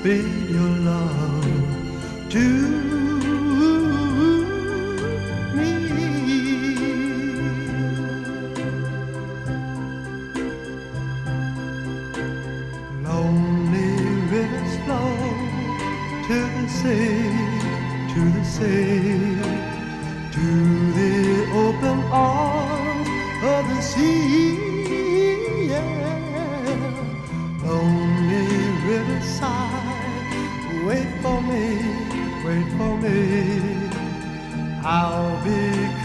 speed your love to me. Lonely rivers flow to the sea, to the sea, to the for me. I'll be